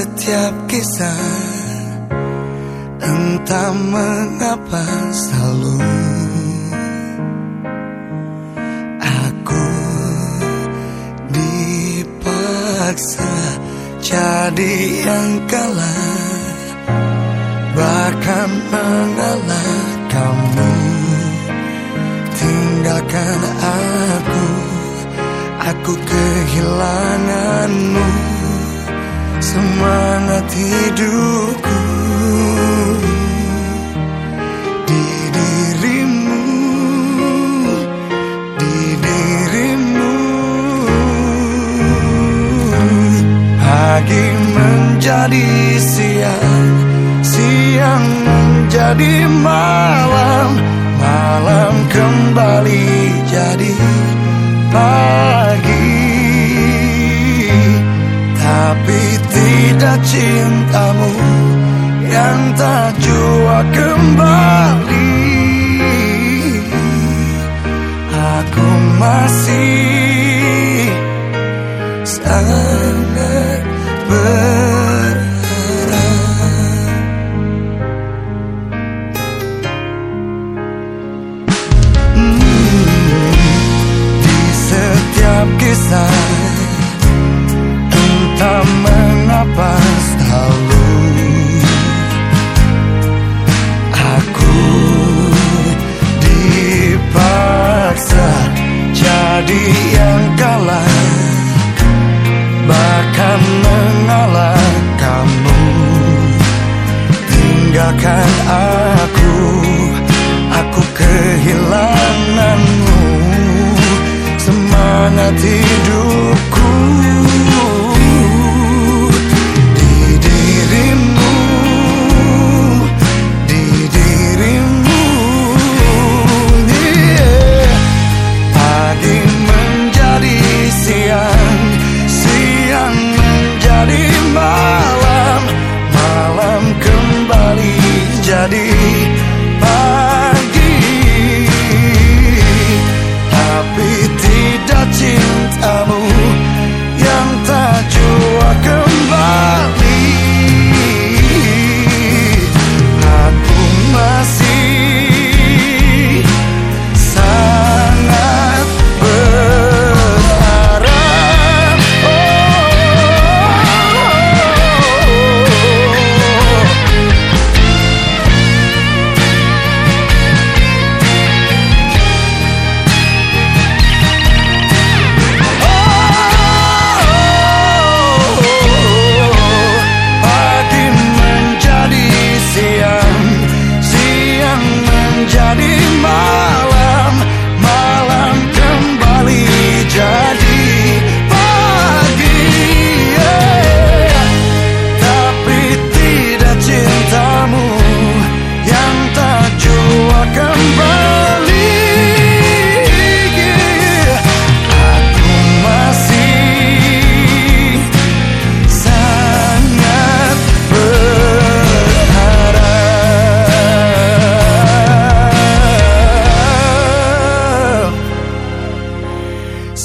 setiap kisah Entah mengapa selalu Aku dipaksa jadi yang kalah. Bahkan mengalah kamu Tinggalkan aku Aku kehilanganmu Semangat hidupku. Di dirimu. Di dirimu. Pagi menjadi siang Siang menjadi malam Malam kembali jadi pagi cintamu Yang tak jua kembali. Aku masih sangat berharap. Hmm, Di setiap kisah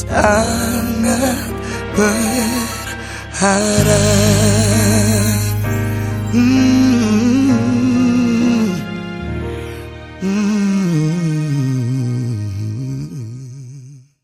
sangat berharap. Hmm.